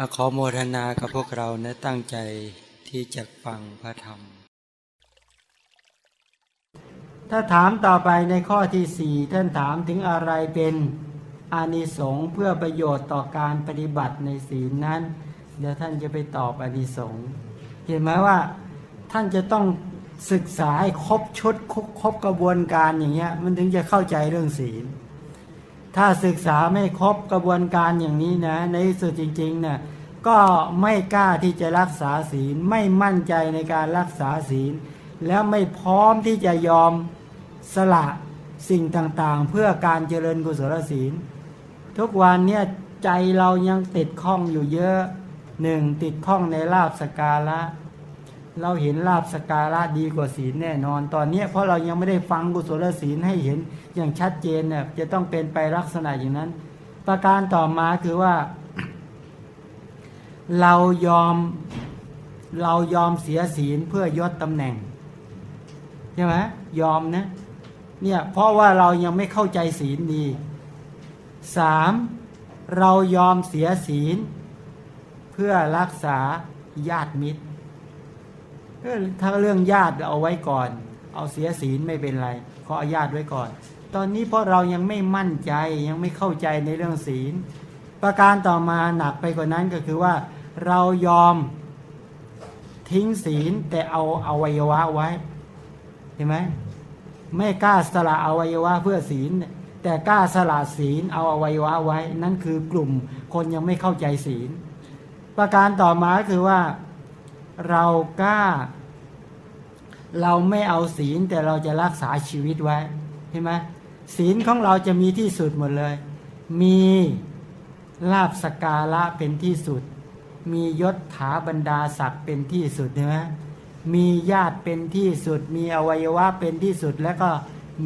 อขอโมทนากับพวกเรานะตั้งใจที่จะฟังพระธรรม ถ้าถามต่อไปในข้อที่สี่ท่านถามถึงอะไรเป็นอานิสงส์เพื่อประโยชน์ต่อการปฏิบัติในศีลนั้น เดี๋ยวท่านจะไปตอบอานิสงส์เห็นไหมว่าท่านจะต้องศึกษาให้ครบชุดครบครบกระบวนการอย่างเงี้ยมันถึงจะเข้าใจเรื่องศีล ถ้าศึกษาไม่ครบกระบวนการอย่างนี้นะ ในที่สุดจริงๆเนี่ยก็ไม่กล้าที่จะรักษาศีล ไม่มั่นใจในการรักษาศีล แล้วไม่พร้อมที่จะยอมสละสิ่งต่างๆ เพื่อการเจริญกุศลศีล ทุกวันเนี่ยใจเรายังติดข้องอยู่เยอะหนึ่งติดข้องในลาบสกการะ เราเห็นลาบสการะดีกว่าศีลแน่นอน ตอนนี้เพราะเรายังไม่ได้ฟังกุศลศีลให้เห็นอย่างชัดเจนเนี่ยจะต้องเป็นไปลักษณะอย่างนั้น ประการต่อมาคือว่า เรายอมเรายอมเสียศีลเพื่อยศตำแหน่งใช่ไหมยอมนะเนี่ยเพราะว่าเรายังไม่เข้าใจศีลดีสามเรายอมเสียศีล เพื่อรักษาญาติมิตร ถ้าเรื่องญาติเอาไว้ก่อน เอาเสียศีลไม่เป็นไรขออาญาติไว้ก่อน ตอนนี้เพราะเรายังไม่มั่นใจยังไม่เข้าใจในเรื่องศีล ประการต่อมาหนักไปกว่านั้นก็คือว่า เรายอมทิ้งศีลแต่เอาอวัยวะไว้เห็นไหมไม่กล้าสละอวัยวะเพื่อศีล แต่กล้าสละศีลเอาอวัยวะไว้ นั่นคือกลุ่มคนยังไม่เข้าใจศีล ประการต่อมาคือว่า เรากล้า เราไม่เอาศีลแต่เราจะรักษาชีวิตไว้เห็นไหมศีลของเราจะมีที่สุดหมดเลย มีลาบสการะเป็นที่สุด มียศถาบรรดาศักดิ์เป็นที่สุดใช่ไหมมีญาติเป็นที่สุด มีอวัยวะเป็นที่สุด แล้วก็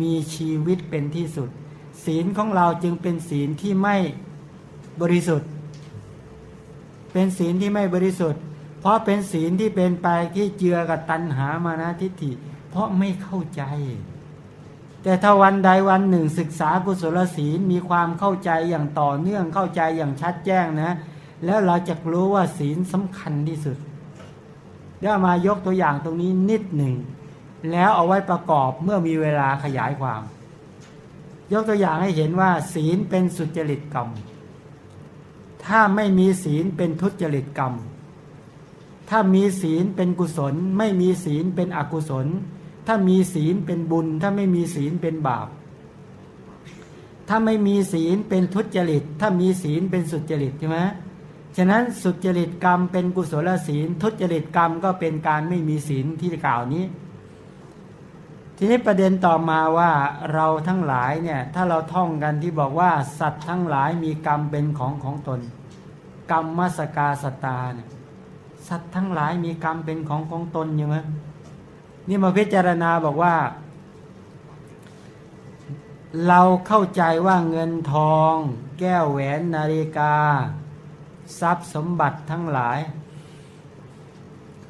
มีชีวิตเป็นที่สุด ศีลของเราจึงเป็นศีลที่ไม่บริสุทธิ์ เป็นศีลที่ไม่บริสุทธิ์ เพราะเป็นศีลที่เป็นไปที่เจือกับตัณหามานะทิฏฐิ เพราะไม่เข้าใจ แต่ถ้าวันใดวันหนึ่งศึกษากุศลศีลมีความเข้าใจอย่างต่อเนื่องเข้าใจอย่างชัดแจ้งนะ แล้วเราจะรู้ว่าศีลสำคัญที่สุดเดี๋ยวมายกตัวอย่างตรงนี้นิดหนึ่ง แล้วเอาไว้ประกอบเมื่อมีเวลาขยายความ ยกตัวอย่างให้เห็นว่า ศีลเป็นสุจริตกรรม ถ้าไม่มีศีลเป็นทุจริตกรรม ถ้ามีศีลเป็นกุศล ไม่มีศีลเป็นอกุศล ถ้ามีศีลเป็นบุญ ถ้าไม่มีศีลเป็นบาป ถ้าไม่มีศีลเป็นทุจริต ถ้ามีศีลเป็นสุจริตใช่ไหมฉะนั้นสุจริตกรรมเป็นกุศลศีล ทุจริตกรรมก็เป็นการไม่มีศีลที่กล่าวนี้ ทีนี้ประเด็นต่อมาว่าเราทั้งหลายเนี่ยถ้าเราท่องกันที่บอกว่าสัตว์ทั้งหลายมีกรรมเป็นของของตน กรรมมัสกาสตาเนี่ย สัตว์ทั้งหลายมีกรรมเป็นของของตนใช่ไหมนี่มาพิจารณาบอกว่า เราเข้าใจว่าเงินทอง แก้วแหวนนาฬิกา ทรัพย์สมบัติทั้งหลาย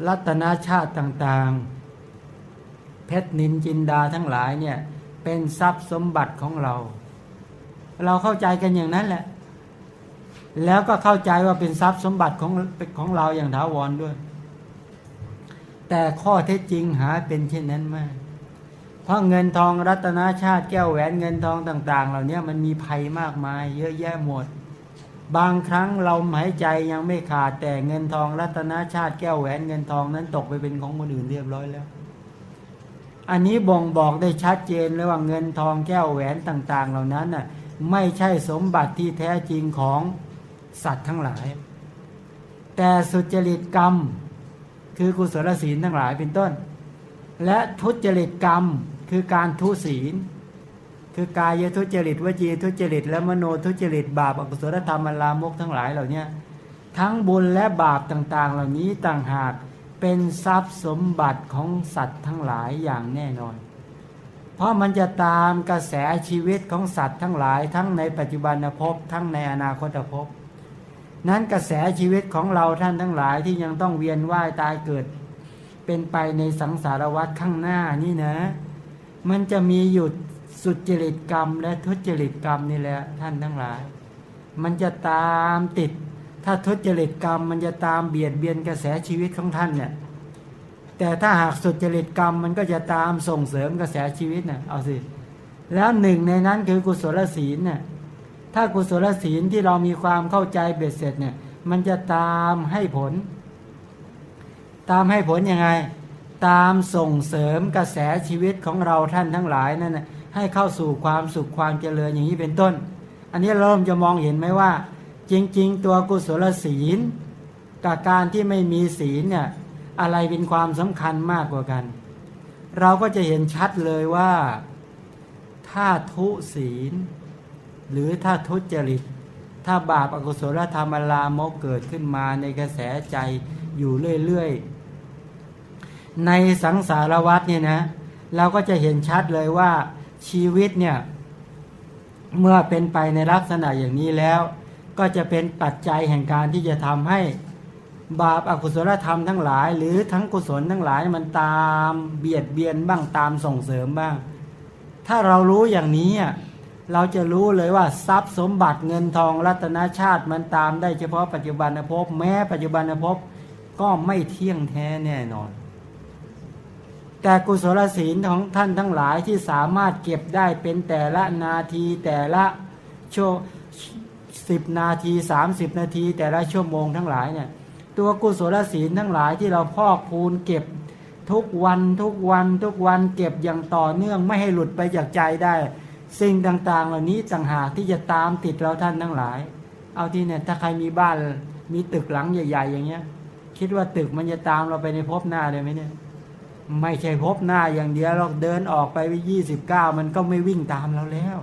รัตนาชาติต่างๆ เพชรนินจินดาทั้งหลายเนี่ยเป็นทรัพย์สมบัติของเรา เราเข้าใจกันอย่างนั้นแหละ แล้วก็เข้าใจว่าเป็นทรัพย์สมบัติของของเราอย่างถาวรด้วย แต่ข้อเท็จจริงหาเป็นเช่นนั้นไม่เพราะเงินทองรัตนาชาติแก้วแหวนเงินทองต่าง ๆ เหล่านี้มันมีภัยมากมาย เยอะแยะหมด บางครั้งเราหายใจยังไม่ขาดแต่เงินทองรัตนาชาติแก้วแหวนเงินทองนั้นตกไปเป็นของคนอื่นเรียบร้อยแล้วอันนี้บ่งบอกได้ชัดเจนเลยว่าเงินทองแก้วแหวนต่าง ๆ เหล่านั้นน่ะไม่ใช่สมบัติที่แท้จริงของ สัตว์ทั้งหลาย แต่สุจริตกรรม คือกุศลศีลทั้งหลายเป็นต้น และทุจริตกรรมคือการทุศีล คือกายทุจริตวจีทุจริต และมโนทุจริต บาปอกุศลธรรมลามกทั้งหลายเหล่านี้ทั้งบุญและบาปต่างๆ เหล่านี้ต่างหากเป็นทรัพย์สมบัติของสัตว์ทั้งหลายอย่างแน่นอน เพราะมันจะตามกระแสชีวิตของสัตว์ทั้งหลาย ทั้งในปัจจุบันภพทั้งในอนาคตภพ นั้นกระแสชีวิตของเราท่านทั้งหลายที่ยังต้องเวียนว่ายตายเกิด เป็นไปในสังสารวัฏข้างหน้านี่นะ มันจะมีอยู่สุจริตกรรม และทุจริตกรรมนี่แหละท่านทั้งหลาย มันจะตามติด ถ้าทุจริตกรรม มันจะตามเบียดเบียนกระแสชีวิตของท่านเนี่ยแต่ถ้าหากสุจริตกรรมมันก็จะตามส่งเสริมกระแสชีวิตน่ะเอาสิ แล้วหนึ่งในนั้นคือกุศลศีลเนี่ย ถ้ากุศลศีลที่เรามีความเข้าใจเบ็ดเสร็จเนี่ย มันจะตามให้ผล ตามให้ผลยังไง ตามส่งเสริมกระแสชีวิตของเราท่านทั้งหลายนั่นนะให้เข้าสู่ความสุขความเจริญอย่างนี้เป็นต้น อันนี้เริ่มจะมองเห็นไหมว่า จริง ๆ ตัวกุศลศีลกับการที่ไม่มีศีลเนี่ยอะไรเป็นความสำคัญมากกว่ากัน เราก็จะเห็นชัดเลยว่า ถ้าทุศีล หรือถ้าทุจริต ถ้าบาปอกุศลธรรมลามกเกิดขึ้นมาในกระแสใจอยู่เรื่อยๆ ในสังสารวัฏเนี่ยนะเราก็จะเห็นชัดเลยว่าชีวิตเนี่ย เมื่อเป็นไปในลักษณะอย่างนี้แล้ว ก็จะเป็นปัจจัยแห่งการที่จะทำให้บาปอากุศลธรรมทั้งหลาย หรือทั้งกุศลทั้งหลายมันตามเบียดเบียนบ้างตามส่งเสริมบ้าง ถ้าเรารู้อย่างนี้ เราจะรู้เลยว่าทรัพย์สมบัติเงินทองรัตนชาติมันตามได้เฉพาะปัจจุบันภพแม้ปัจจุบันภพก็ไม่เที่ยงแท้แน่นอน แต่กุศลศีลของท่านทั้งหลายที่สามารถเก็บได้เป็นแต่ละนาทีแต่ละชั่วสิบนาทีสามสิบนาที แต่ละชั่วโมงทั้งหลายเนี่ยตัวกุศลศีลทั้งหลายที่เราพอกพูนเก็บทุกวันทุกวันทุกวันเก็บอย่างต่อเนื่องไม่ให้หลุดไปจากใจได้ สิ่งต่างๆ เหล่านี้ต่างหากที่จะตามติดเราท่านทั้งหลาย เอาที่เนี่ยถ้าใครมีบ้านมีตึกหลังใหญ่ ๆ อย่างเงี้ย คิดว่าตึกมันจะตามเราไปในภพหน้าเลยไหมเนี่ยไม่ใช่ภพหน้าอย่างเดียวเราเดินออกไปยี่สิบเก้ามันก็ไม่วิ่งตามเราแล้ว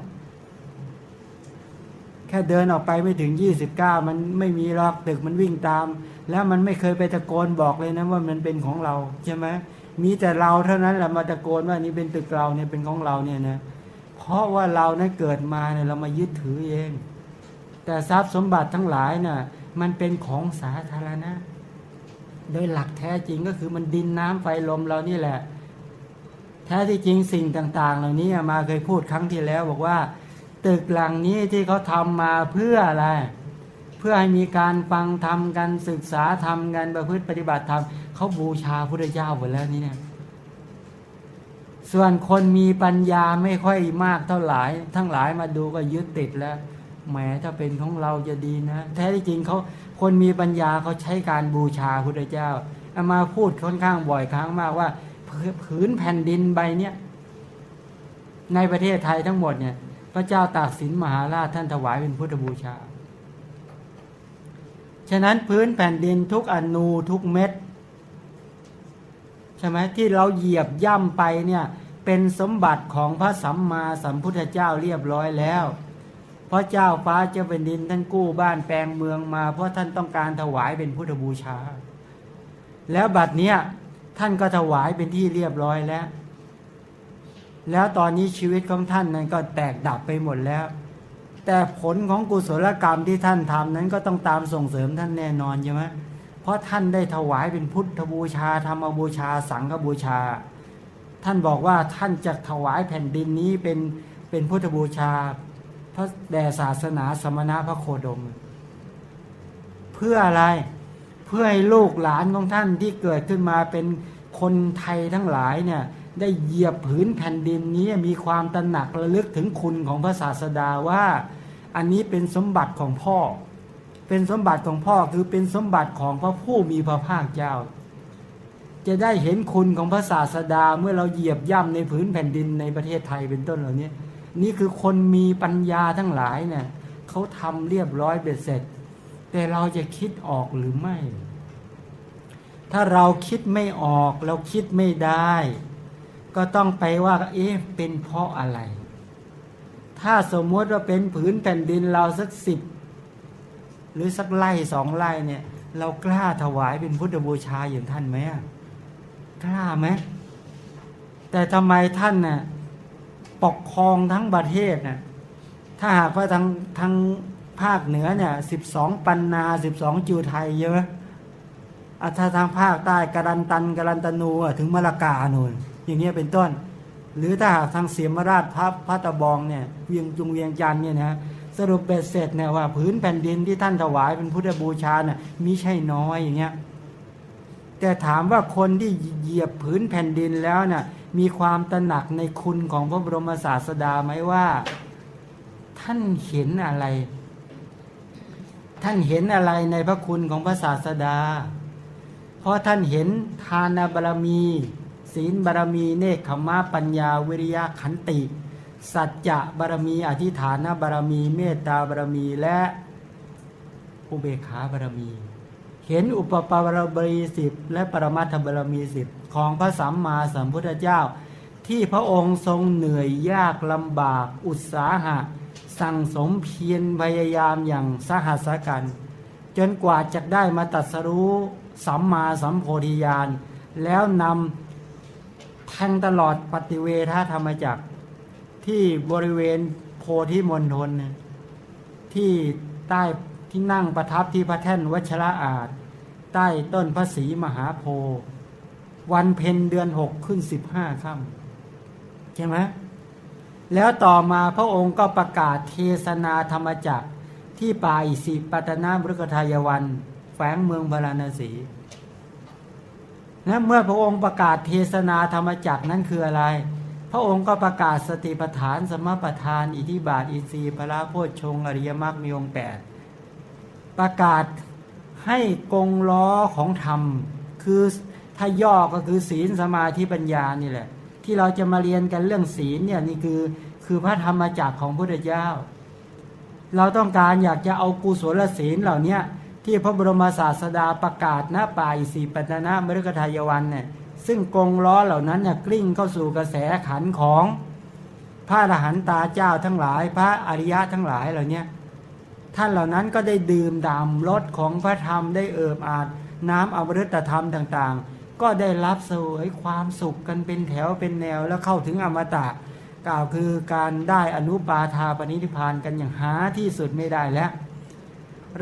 แค่เดินออกไปไม่ถึงยี่สิบเก้ามันไม่มีหรอกตึกมันวิ่งตาม แล้วมันไม่เคยไปตะโกนบอกเลยนะว่ามันเป็นของเราใช่ไหมมีแต่เราเท่านั้นแหละมาตะโกนว่านี่เป็นตึกเราเนี่ยเป็นของเราเนี่ยนะ เพราะว่าเรานะเกิดมาเนี่ยเรามายึดถือเอง แต่ทรัพย์สมบัติทั้งหลายน่ะมันเป็นของสาธารณะ โดยหลักแท้จริงก็คือมันดินน้ำไฟลมเรานี่แหละ แท้ที่จริงสิ่งต่าง ๆ เหล่านี้มาเคยพูดครั้งที่แล้ว บอกว่า ตึกหลังนี้ที่เขาทำมาเพื่ออะไรเพื่อให้มีการฟังธรรมกันศึกษาธรรมกันประพฤติปฏิบัติธรรมเขาบูชาพระเจ้าหมดแล้วนี่เนี่ย ส่วนคนมีปัญญาไม่ค่อยมากเท่าไหร่ทั้งหลายมาดูก็ยึดติดแล้วแหมถ้าเป็นของเราจะดีนะ แท้ที่จริงเขาคนมีปัญญาเขาใช้การบูชาพระเจ้าเอามาพูดค่อนข้างบ่อยครั้งมากว่าผืนแผ่นดินใบเนี้ยในประเทศไทยทั้งหมดเนี่ย พระเจ้าตากสินมหาราชท่านถวายเป็นพุทธบูชา ฉะนั้นพื้นแผ่นดินทุกอนูทุกเม็ดใช่ไหมที่เราเหยียบย่ำไปเนี่ย เป็นสมบัติของพระสัมมาสัมพุทธเจ้าเรียบร้อยแล้ว เพราะเจ้าฟ้าเจ้าเป็นดินท่านกู้บ้านแปลงเมืองมา เพราะท่านต้องการถวายเป็นพุทธบูชา แล้วบัดเนี้ยท่านก็ถวายเป็นที่เรียบร้อยแล้ว แล้วตอนนี้ชีวิตของท่านนั้นก็แตกดับไปหมดแล้ว แต่ผลของกุศลกรรมที่ท่านทำนั้นก็ต้องตามส่งเสริมท่านแน่นอนใช่ไหมเพราะท่านได้ถวายเป็นพุทธบูชาธรรมบูชา สังฆบูชา ท่านบอกว่าท่านจะถวายแผ่นดินนี้เป็นเป็นพุทธบูชา พระแด่ศาสนาสมณะพระโคดม เพื่ออะไรเพื่อให้ลูกหลานของท่านที่เกิดขึ้นมาเป็นคนไทยทั้งหลายเนี่ยได้เหยียบผืนแผ่นดินนี้มีความตระหนักระลึกถึงคุณของพระศาสดาว่า อันนี้เป็นสมบัติของพ่อ เป็นสมบัติของพ่อคือเป็นสมบัติของพระผู้มีพระภาคเจ้า จะได้เห็นคุณของพระศาสดาเมื่อเราเหยียบย่ำในผืนแผ่นดินในประเทศไทยเป็นต้นเหล่านี้นี่คือคนมีปัญญาทั้งหลายเนี่ยเขาทำเรียบร้อยเบ็ดเสร็จ แต่เราจะคิดออกหรือไม่ ถ้าเราคิดไม่ออกเราคิดไม่ได้ ก็ต้องไปว่า เอ๊ะเป็นเพราะอะไร ถ้าสมมติว่าเป็นผืนแผ่นดินเราสักสิบหรือสักไร่สองไร่เนี่ย เรากล้าถวายเป็นพุทธบูชาอย่างท่านไหม กล้าไหมแต่ทำไมท่านน่ะปกครองทั้งประเทศน่ะถ้าหากว่าทางทางภาคเหนือเนี่ยสิบสองปันนาสิบสองจิวไทยเยอะถ้าทางภาคใต้กรันตันกรันตนูถึงมะละกาโน่นอย่างเงี้ยเป็นต้น หรือถ้าหากทางเสียมราชพระพระตะบองเนี่ยเวียงจุงเวียงจันเนี่ยนะสรุปเบ็ดเสร็จเนี่ยว่า พื้นแผ่นดินที่ท่านถวายเป็นพุทธบูชาน่ะมิใช่น้อยอย่างเงี้ย แต่ถามว่าคนที่เหยียบพื้นแผ่นดินแล้วน่ะมีความตระหนักในคุณของพระบรมศาสดาไหมว่า ท่านเห็นอะไร ท่านเห็นอะไรในพระคุณของพระศาสดา เพราะท่านเห็นทานบารมี ศีลบารมี เนคขมะปัญญาวิริยะขันติ สัจจะบารมี อธิฐานบารมี เมตตาบารมีและอุเบกขาบารมี เห็นอุปปารมีสิบและปรมัตถบารมีสิบของพระสัมมาสัมพุทธเจ้า ที่พระองค์ทรงเหนื่อยยากลำบาก อุตสาหะ สั่งสมเพียรพยายามอย่างสหัสกัน จนกว่าจะได้มาตัดสรู้สัมมาสัมโพธิญาณ แล้วนำแทงตลอดปฏิเวทธรรมจักที่บริเวณโพธิมณฑลเนี่ยที่ใต้ ที่นั่งประทับที่พระแท่นวชระอาจ ใต้ต้นพระศรีมหาโพธิ์วันเพ็ญเดือนหกขึ้นสิบห้าค่ำใช่ไหมแล้วต่อมาพระองค์ก็ประกาศเทศนาธรรมจักรที่ป่าอิสิปตนามฤกทายวันแฝงเมืองพาราณสีนะเมื่อพระองค์ประกาศเทศนาธรรมจักรนั้นคืออะไร พระองค์ก็ประกาศสติปัฏฐานสมปัฏฐาน อิทิบาทอินทรีย์พระโพชฌงอริยมรรคมีองค์แปด ประกาศให้กงล้อของธรรม คือถ้าย่อก็คือศีลสมาธิปัญญานี่แหละ ที่เราจะมาเรียนกันเรื่องศีลเนี่ยนี่คือคือพระธรรมจักรของพระพุทธเจ้า เราต้องการอยากจะเอากุศลศีลเหล่านี้ที่พระบรมศาสดาประกาศณป่าอิสีปัตนามฤคทายวันเนี่ยซึ่งกงล้อเหล่านั้นเนี่ยกลิ้งเข้าสู่กระแสขันของพระอรหันตาเจ้าทั้งหลาย พระอริยะทั้งหลายเหล่านี้ ท่านเหล่านั้นก็ได้ดื่มด่ำรสของพระธรรมได้เอิบอาบน้ำอมฤตธรรมต่างๆ ก็ได้รับเสวยความสุขกันเป็นแถวเป็นแนวแล้วเข้าถึงอมตะ กล่าวคือการได้อนุปาทาปณิธิพานกันอย่างหาที่สุดไม่ได้แล้ว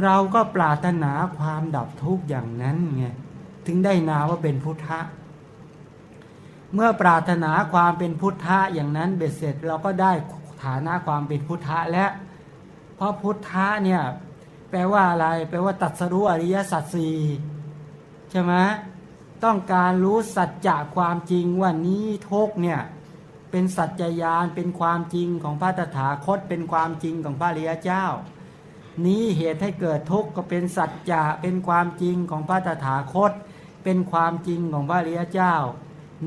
เราก็ปรารถนาความดับทุกข์อย่างนั้นไงถึงได้นาว่าเป็นพุทธะ เมื่อปรารถนาความเป็นพุทธะอย่างนั้นเบ็ดเสร็จเราก็ได้ฐานะความเป็นพุทธะแล้ว เพราะพุทธะเนี่ยแปลว่าอะไร แปลว่าตัดสรู้อริยสัจสี่ใช่ไหมต้องการรู้สัจจะความจริงว่านี้ทุกเนี่ยเป็นสัจจญาณเป็นความจริงของพระตถาคตเป็นความจริงของพระริยเจ้า นี้เหตุให้เกิดทุกข์ก็เป็นสัจจะเป็นความจริงของพระตถาคต เป็นความจริงของพระริยเจ้า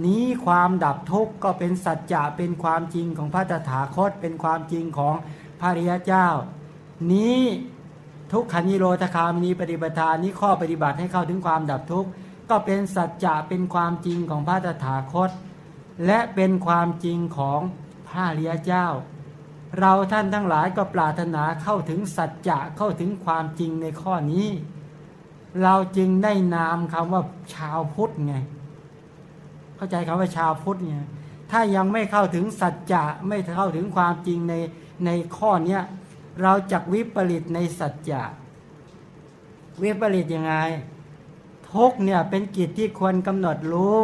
นี้ความดับทุกข์ก็เป็นสัจจะเป็นความจริงของพระตถาคต เป็นความจริงของ พระริยเจ้า นี้ทุกขานิโรธคามินีปฏิปทานี้ข้อปฏิบัติให้เข้าถึงความดับทุกข์ก็เป็นสัจจะเป็นความจริงของพระตถาคต และเป็นความจริงของพระริยเจ้า เราท่านทั้งหลายก็ปรารถนาเข้าถึงสัจจะเข้าถึงความจริงในข้อนี้ เราจึงได้นามคำว่าชาวพุทธไง เข้าใจคำว่าชาวพุทธไงถ้ายังไม่เข้าถึงสัจจะไม่เข้าถึงความจริงใน ในข้อเนี้ยเราจักวิปริตในสัจจะวิปริตยังไง ทุกเนี่ยเป็นกิจที่ควรกำหนดรู้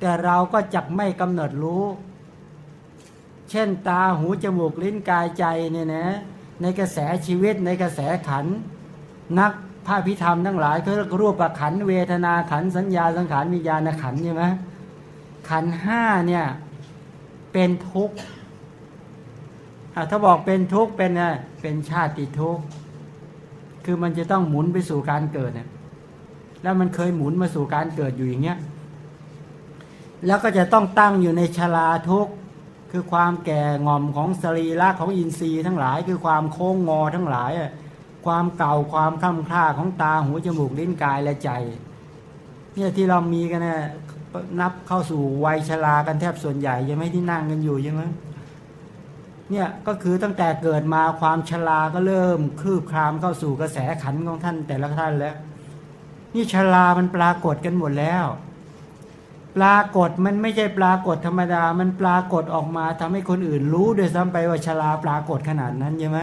แต่เราก็จักไม่กำหนดรู้ เช่นตาหูจมูกลิ้นกายใจเนี่ยนะในกระแสชีวิตในกระแสขัน นักภาพิธรรมทั้งหลายเขาเรียกรูปขันเวทนาขันสัญญาสังขารวิญญาณขันใช่ไหมขันห้าเนี่ยเป็นทุกข์ ถ้าบอกเป็นทุกข์เป็นอะไรเป็นชาติทุกข์คือมันจะต้องหมุนไปสู่การเกิดเนี่ยแล้วมันเคยหมุนมาสู่การเกิดอยู่อย่างเงี้ยแล้วก็จะต้องตั้งอยู่ในชลาทุกข์คือความแก่งอมของสรีระของอินทรีย์ทั้งหลาย คือความโค้งงอทั้งหลายความเก่าความค่ำคร่าของตาหูจมูกลิ้นกายและใจ เนี่ยที่เรามีกันเนี่ยนับเข้าสู่วัยชรากันแทบส่วนใหญ่ยังไม่ที่นั่งกันอยู่ใช่ไหม เนี่ยก็คือตั้งแต่เกิดมาความชราก็เริ่มคืบคลามเข้าสู่กระแสขันของท่านแต่ละท่านแล้ว นี่ชลามันปรากฏกันหมดแล้ว ปรากฏมันไม่ใช่ปรากฏธรรมดา มันปรากฏออกมาทำให้คนอื่นรู้โดยซ้ำไปว่าชลาปรากฏขนาดนั้นใช่ไหม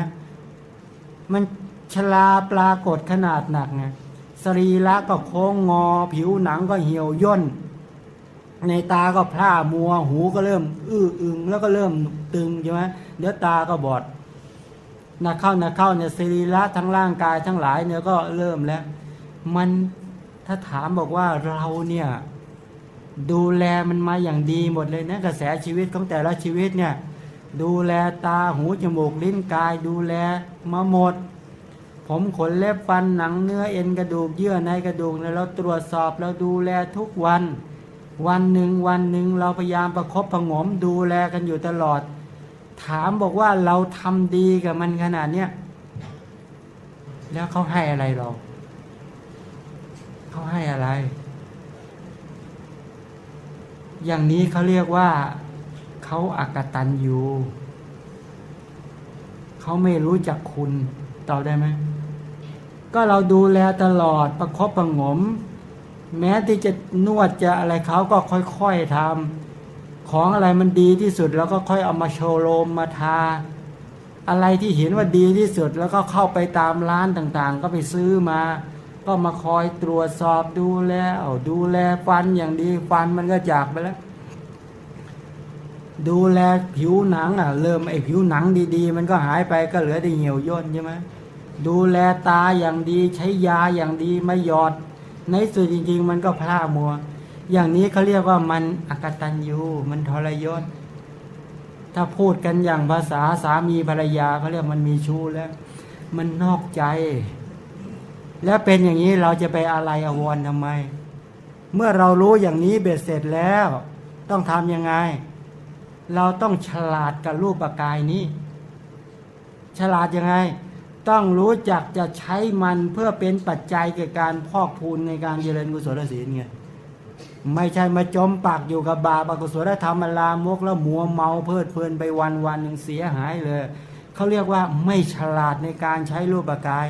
มันชลาปรากฏขนาดหนักไงสรีระก็โค้งงอ ผิวหนังก็เหี่ยวย่น ในตาก็พร่ามัวหูก็เริ่ม อื้ออึงแล้วก็เริ่มตึงใช่ไหมเดี๋ยวตาก็บอดนักเข้านักเข้าเนี่ยสรีระทั้งร่างกายทั้งหลายเนี่ยก็เริ่มแล้ว มันถ้าถามบอกว่าเราเนี่ยดูแลมันมาอย่างดีหมดเลยนะกระแสชีวิตของแต่ละชีวิตเนี่ย ดูแลตาหูจมูกลิ้นกาย ดูแลมาหมด ผมขนเล็บฟันหนังเนื้อเอ็นกระดูกเยื่อในกระดูกเนี่ยเราตรวจสอบเราดูแลทุกวัน วันหนึ่งวันหนึ่งเราพยายามประคบประงมดูแลกันอยู่ตลอด ถามบอกว่าเราทำดีกับมันขนาดเนี้ยแล้วเขาให้อะไรเรา เขาให้อะไร อย่างนี้เขาเรียกว่าเขาอากตันยูเขาไม่รู้จักคุณตอบได้ไหมก็เราดูแลตลอดประคบประงม แม้ที่จะนวดจะอะไรเขาก็ค่อยๆทำของอะไรมันดีที่สุดแล้วก็ค่อยเอามาโชว์โลมมาทา อะไรที่เห็นว่าดีที่สุดแล้วก็เข้าไปตามร้านต่างๆ ก็ไปซื้อมา ก็มาคอยตรวจสอบดูแลดูแลฟันอย่างดีฟันมันก็จากไปแล้วดูแลผิวหนังอะเริ่มไอ้ผิวหนังดีๆ มันก็หายไปก็เหลือแต่เหี่ยวย่นใช่ไหมดูแลตาอย่างดีใช้ยาอย่างดีไม่หยอด ในสุดจริง ๆ มันก็พลาดมัว อย่างนี้เขาเรียกว่ามันอกตันยูมันทรยศ ถ้าพูดกันอย่างภาษาสามีภรรยาเขาเรียกมันมีชู้แล้ว มันนอกใจ แล้วเป็นอย่างนี้เราจะไปอะไรอววรทำไม เมื่อเรารู้อย่างนี้เบ็ดเสร็จแล้ว ต้องทำยังไง เราต้องฉลาดกับรูปกายนี้ ฉลาดยังไง ต้องรู้จักจะใช้มันเพื่อเป็นปัจจัยแก่การพอกพูนในการเจริญกุศลศีลไงไม่ใช่มาจมปากอยู่กับบาปอกุศลธรรมลามกแล้วมัวเมาเพลิดเพลินไปวันวันหนึ่งเสียหายเลยเขาเรียกว่าไม่ฉลาดในการใช้รูปกาย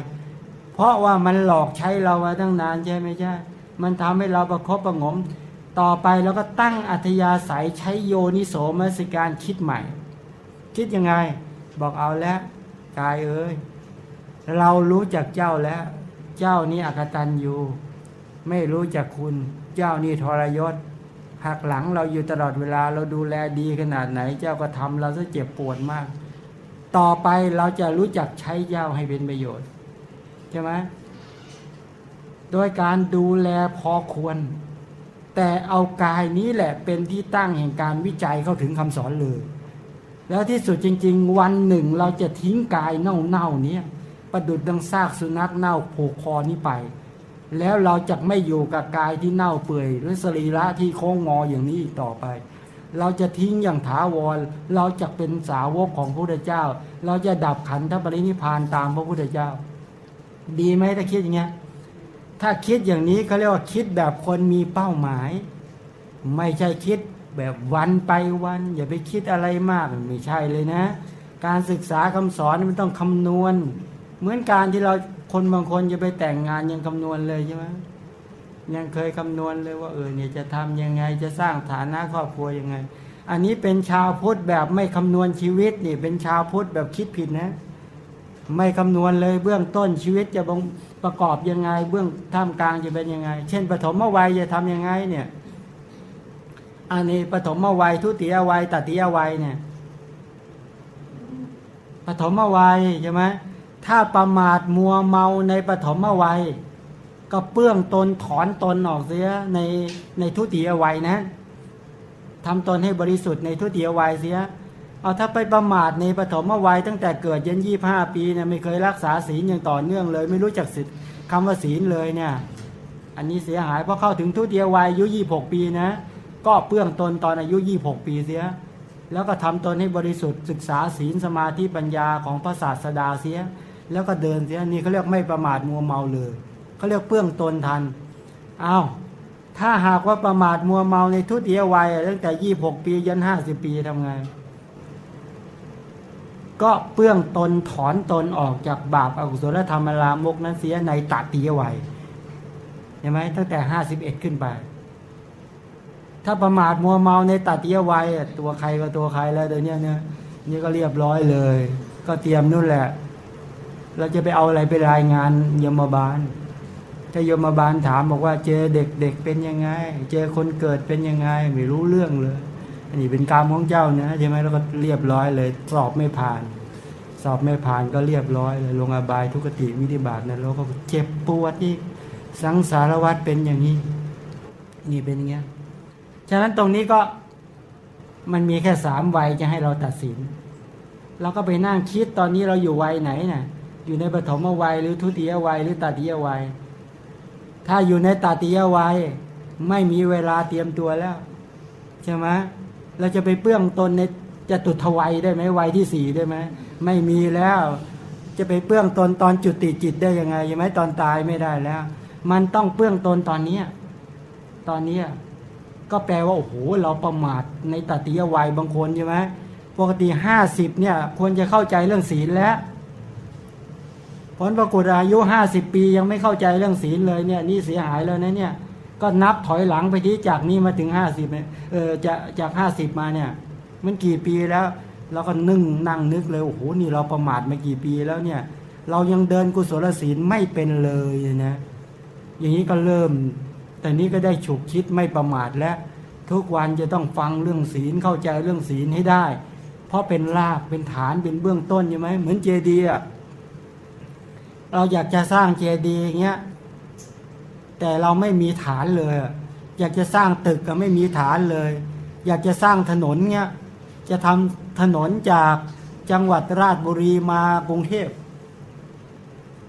เพราะว่ามันหลอกใช้เรามาตั้งนานใช่ไหมใช่มันทำให้เราประคบประงม ต่อไปเราก็ตั้งอัธยาศัยใช้โยนิโสมนสิการคิดใหม่ คิดยังไง บอกเอาแล้วกายเอ้ย เรารู้จักเจ้าแล้ว เจ้านี่อกตันอยู่ ไม่รู้จักคุณ เจ้านี่ทรยศหักหลังเราอยู่ตลอดเวลาเราดูแลดีขนาดไหน เจ้าก็ทำเราซะเจ็บปวดมาก ต่อไปเราจะรู้จักใช้เจ้าให้เป็นประโยชน์ใช่ไหมโดยการดูแลพอควร แต่เอากายนี้แหละเป็นที่ตั้งแห่งการวิจัยเข้าถึงคำสอนเลย แล้วที่สุดจริง ๆ วันหนึ่งเราจะทิ้งกายเน่าๆเนี้ย ประดุดดังซากสุนัขเน่าผูกคอนี้ไป แล้วเราจะไม่อยู่กับกายที่เน่าเปื่อย หรือสรีระที่โค้งงออย่างนี้อีกต่อไป เราจะทิ้งอย่างถาวร เราจะเป็นสาวกของพระพุทธเจ้า เราจะดับขันธปรินิพานตามพระพุทธเจ้า ดีไหมถ้าคิดอย่างเงี้ยถ้าคิดอย่างนี้เขาเรียกว่าคิดแบบคนมีเป้าหมาย ไม่ใช่คิดแบบวันไปวัน อย่าไปคิดอะไรมากไม่ใช่เลยนะ การศึกษาคำสอนมันต้องคำนวณ เหมือนการที่เราคนบางคนจะไปแต่งงานยังคำนวณเลยใช่ไหมยังเคยคำนวณเลยว่าเออเนี่ยจะทำยังไงจะสร้างฐานะครอบครัวยังไง อันนี้เป็นชาวพุทธแบบไม่คำนวณชีวิตนี่เป็นชาวพุทธแบบคิดผิดนะ ไม่คำนวณเลยเบื้องต้นชีวิตจะประกอบยังไง เบื้องท่ามกลางจะเป็นยังไง เช่นปฐมวัยจะทำยังไงเนี่ยอันนี้ปฐมวัยทุติยวัยตติยวัยเนี่ยปฐมวัยใช่ไหม ถ้าประมาทมัวเมาในปฐมวัย ก็เปื้องตนถอนตนออกเสียในในทุติยวัยนะทำตนให้บริสุทธิ์ในทุติยวัยเสีย เอาถ้าไปประมาทในปฐมวัยตั้งแต่เกิดยันยี่ห้าปีเนี่ยไม่เคยรักษาศีลอย่างต่อเนื่องเลย ไม่รู้จักสิทธิ์คำว่าศีลเลยเนี่ย อันนี้เสียหายเพราะเข้าถึงทุติยวัยอายุยี่หกปีนะ ก็เปื้องตนตอนอายุยี่หกปีเสีย แล้วก็ทำตนให้บริสุทธิ์ศึกษาศีลสมาธิปัญญาของพระศาสดาเสีย แล้วก็เดินเสียนี่เขาเรียกไม่ประมาทมัวเมาเลยเขาเรียกเปื้องตนทันอา้าวถ้าหากว่าประมาทมัวเมาในทุติยวัยตั้งแต่ยี่หกปียันห้าสิบปีทำไง ก็เปื้องตนถอนตนออกจากบาปอกุศลธรรมลามกนั้นเสียในตัติยวัยใช่ไหมตั้งแต่ห้าสิบเอ็ดขึ้นไป ถ้าประมาทมัวเมาในตัติยวัยตัวใครก็ตัวใครแล้วเดี๋ยวนี้เนี่ยนี่ก็เรียบร้อยเลย ก็เตรียมนู่นแหละ เราจะไปเอาอะไรไปรายงานยมบาลถ้ายมบาลถามบอกว่าเจอเด็กเด็กเป็นยังไง เจอคนเกิดเป็นยังไง ไม่รู้เรื่องเลย อันนี้เป็นกรรมของเจ้านะใช่ไหมแล้วก็เรียบร้อยเลย สอบไม่ผ่าน สอบไม่ผ่านก็เรียบร้อยเลย ลงอบายทุกขติวิธิบาตนะแล้วก็เจ็บปวดอีกสังสารวัฏเป็นอย่างนี้นี่เป็นอย่างเงี้ยฉะนั้นตรงนี้ก็มันมีแค่สามวัยจะให้เราตัดสินเราก็ไปนั่งคิดตอนนี้เราอยู่วัยไหนน่ะ อยู่ในปฐมวัยหรือทุติยวัยหรือตติยวัย ถ้าอยู่ในตติยวัย ไม่มีเวลาเตรียมตัวแล้วใช่ไหมเราจะไปเปื้องตนในจะตุทวัยได้ไหมวัยที่สี่ได้ไหมไม่มีแล้ว จะไปเปื้องตนตอนจุติจิตได้ยังไงใช่ไหมตอนตายไม่ได้แล้ว มันต้องเปื้องตนตอนเนี้ยตอนเนี้ยก็แปลว่าโอ้โหเราประมาทในตติยวัยบางคนใช่ไหมปกติห้าสิบเนี่ยควรจะเข้าใจเรื่องศีลแล้ว ผลปรากฏอายุห้าสิบปียังไม่เข้าใจเรื่องศีลเลยเนี่ยนี่เสียหายแล้วนะเนี่ย ก็นับถอยหลังไปที่จากนี้มาถึงห้าสิบเออจะจากห้าสิบมาเนี่ย มันกี่ปีแล้วเราก็นึ่งนั่งนึกเลยโอ้โหนี่เราประมาทมากี่ปีแล้วเนี่ย เรายังเดินกุศลศีลไม่เป็นเลยนะ อย่างนี้ก็เริ่ม แต่นี้ก็ได้ฉุกคิดไม่ประมาทและทุกวันจะต้องฟังเรื่องศีลเข้าใจเรื่องศีลให้ได้ เพราะเป็นรากเป็นฐานเป็นเบื้องต้นใช่ไหมเหมือนเจดีย์อะ เราอยากจะสร้างเจดีย์อย่างเงี้ยแต่เราไม่มีฐานเลย อยากจะสร้างตึกก็ไม่มีฐานเลย อยากจะสร้างถนนเงี้ยจะทำถนนจากจังหวัดราชบุรีมากรุงเทพ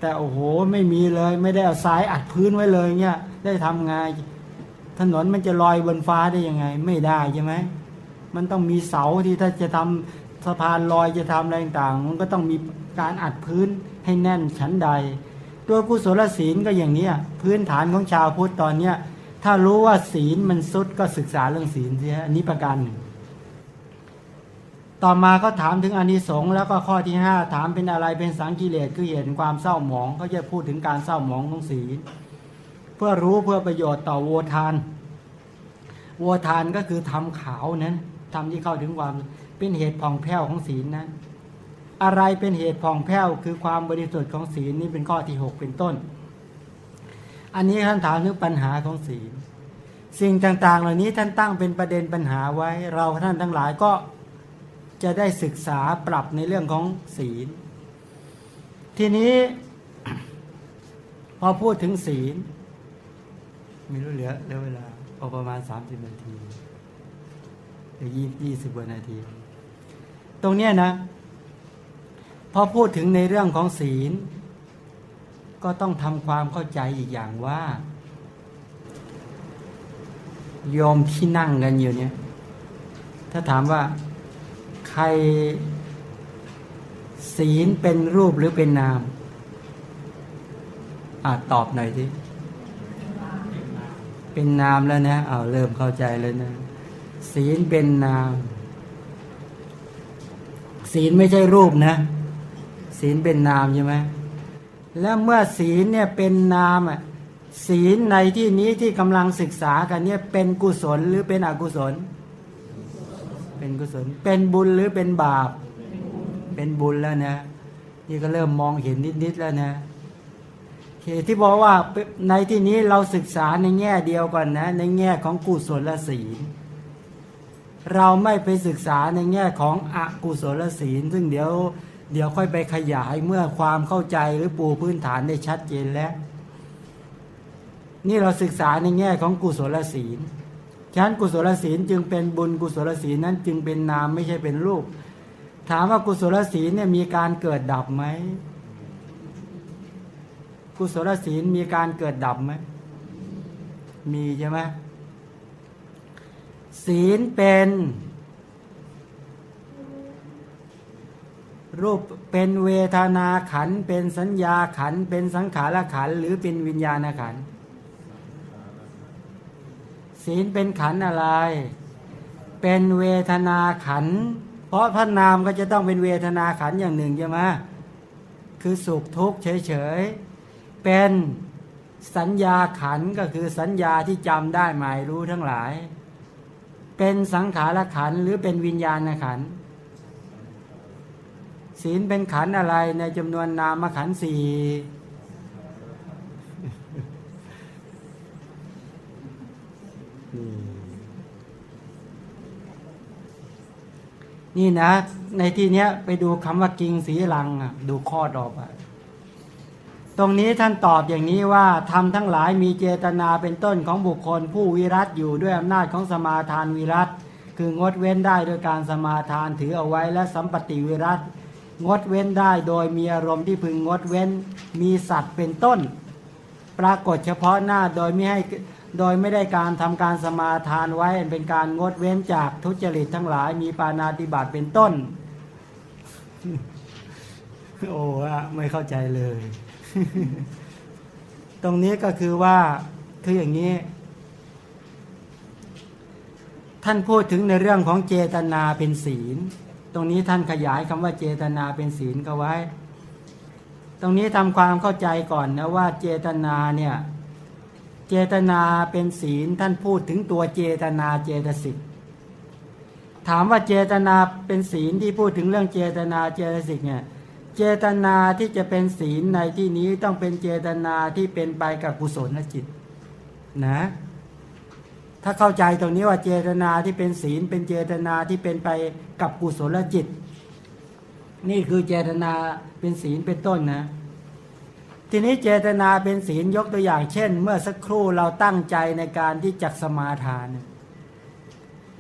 แต่โอ้โหไม่มีเลย ไม่ได้เอาทรายอัดพื้นไว้เลยเงี้ยได้ทำไงถนนมันจะลอยบนฟ้าได้ยังไง ไม่ได้ใช่ไหมมันต้องมีเสาที่ถ้าจะทำสะพานลอยจะทำอะไรต่างมันก็ต้องมี การอัดพื้นให้แน่นชั้นใดตัวกุศลศีลก็อย่างนี้พื้นฐานของชาวพุทธตอนเนี้ยถ้ารู้ว่าศีลมันสุดก็ศึกษาเรื่องศีลเสียอันนี้ประการหนึ่งต่อมาก็ถามถึงอานิสงส์แล้วก็ข้อที่ห้าถามเป็นอะไรเป็นสังกิเลสคือเหตุความเศร้าหมองเขาจะพูดถึงการเศร้าหมองของศีลเพื่อรู้เพื่อประโยชน์ต่อโวทาน โวทานก็คือทำขาวนั้นทำที่เข้าถึงความเป็นเหตุผ่องแผ้วของศีลนั้น อะไรเป็นเหตุผ่องแผ้วคือความบริสุทธิ์ของศีลนี่เป็นข้อที่หกเป็นต้น อันนี้ท่านถามถึงปัญหาของศีล สิ่งต่างๆ เหล่านี้ท่านตั้งเป็นประเด็นปัญหาไว้ เราท่านทั้งหลายก็จะได้ศึกษาปรับในเรื่องของศีล ทีนี้ พอพูดถึงศีลไม่รู้เหลือเหลือเวลาเอาประมาณสามสิบนาทีหรือยี่ยี่สิบกว่านาที ตรงเนี้ยนะ พอพูดถึงในเรื่องของศีล ก็ต้องทำความเข้าใจอีกอย่างว่า โยมที่นั่งกันอยู่เนี่ย ถ้าถามว่าใครศีลเป็นรูปหรือเป็นนามอาตอบหน่อยสิเป็นนามแล้วนะเอาเริ่มเข้าใจแล้วนะ ศีลเป็นนาม ศีลไม่ใช่รูปนะ ศีลเป็นนามใช่ไหมแล้วเมื่อศีลเนี่ยเป็นนามอะศีลในที่นี้ที่กำลังศึกษากันเนี่ยเป็นกุศลหรือเป็นอกุศล เป็นกุศล เป็นบุญหรือเป็นบาป เป็นบุญแล้วนะ นี่ก็เริ่มมองเห็นนิดๆแล้วนะที่บอกว่าในที่นี้เราศึกษาในแง่เดียวก่อนนะ ในแง่ของกุศลศีล เราไม่ไปศึกษาในแง่ของอกุศลศีล ซึ่งเดี๋ยว เดี๋ยวค่อยไปขยายเมื่อความเข้าใจหรือปูพื้นฐานได้ชัดเจนแล้ว นี่เราศึกษาในแง่ของกุศลศีลฉะนั้นกุศลศีลจึงเป็นบุญกุศลศีลนั้นจึงเป็นนามไม่ใช่เป็นรูป ถามว่ากุศลศีลเนี่ยมีการเกิดดับไหมกุศลศีลมีการเกิดดับไหมมีใช่ไหมศีลเป็น รูปเป็นเวทนาขัน เป็นสัญญาขัน เป็นสังขารขัน หรือเป็นวิญญาณขัน ศีลเป็นขันอะไร เป็นเวทนาขัน เพราะพระนามก็จะต้องเป็นเวทนาขันอย่างหนึ่งใช่ไหมคือสุขทุกข์เฉยๆ เป็นสัญญาขันก็คือสัญญาที่จำได้หมายรู้ทั้งหลาย เป็นสังขารขันหรือเป็นวิญญาณขัน ศีลเป็นขันอะไรในจำนวนนามขันสี่นี่นะ ในที่เนี้ยไปดูคำว่ากิงสีลังดูข้อดอกอะตรงนี้ท่านตอบอย่างนี้ว่าทำทั้งหลายมีเจตนาเป็นต้นของบุคคล ผู้วิรัตอยู่ด้วยอำนาจของสมาทานวิรัตคืองดเว้นได้โดยการสมาทานถือเอาไว้และสัมปติวิรัต งดเว้นได้โดยมีอารมณ์ที่พึงงดเว้น มีสัตว์เป็นต้น ปรากฏเฉพาะหน้าโดยไม่ให้โดยไม่ได้การทำการสมาทานไว้เป็นการงดเว้นจากทุจริตทั้งหลาย มีปานาติบาตเป็นต้น โอ้อะไม่เข้าใจเลย ตรงนี้ก็คือว่าคืออย่างนี้ ท่านพูดถึงในเรื่องของเจตนาเป็นศีล ตรงนี้ท่านขยายคำว่าเจตนาเป็นศีลก็ไว้ ตรงนี้ทำความเข้าใจก่อนนะว่าเจตนาเนี่ยเจตนาเป็นศีลท่านพูดถึงตัวเจตนาเจตสิกถามว่าเจตนาเป็นศีลที่พูดถึงเรื่องเจตนาเจตสิกเนี่ยเจตนาที่จะเป็นศีลในที่นี้ต้องเป็นเจตนาที่เป็นไปกับกุศลจิตนะ ถ้าเข้าใจตรงนี้ว่าเจตนาที่เป็นศีลเป็นเจตนาที่เป็นไปกับกุศลจิต นี่คือเจตนาเป็นศีลเป็นต้นนะทีนี้เจตนาเป็นศีลยกตัวอย่างเช่น เมื่อสักครู่เราตั้งใจในการที่จักสมาทาน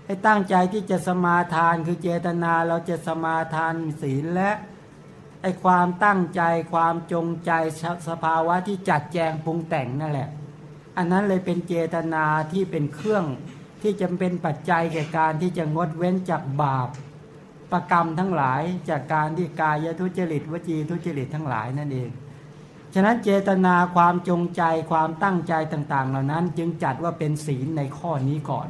ให้ตั้งใจที่จะสมาทานคือเจตนาเราจะสมาทานศีลและไอความตั้งใจความจงใจสภาวะที่จัดแจงปรุงแต่งนั่นแหละ อันนั้นเลยเป็นเจตนาที่เป็นเครื่องที่จำเป็นปัจจัยแก่การที่จะงดเว้นจากบาปประกรรมทั้งหลายจากการที่กายทุจริตวจีทุจริตทั้งหลายนั่นเอง ฉะนั้นเจตนาความจงใจความตั้งใจต่าง ๆ เหล่านั้นจึงจัดว่าเป็นศีลในข้อนี้ก่อน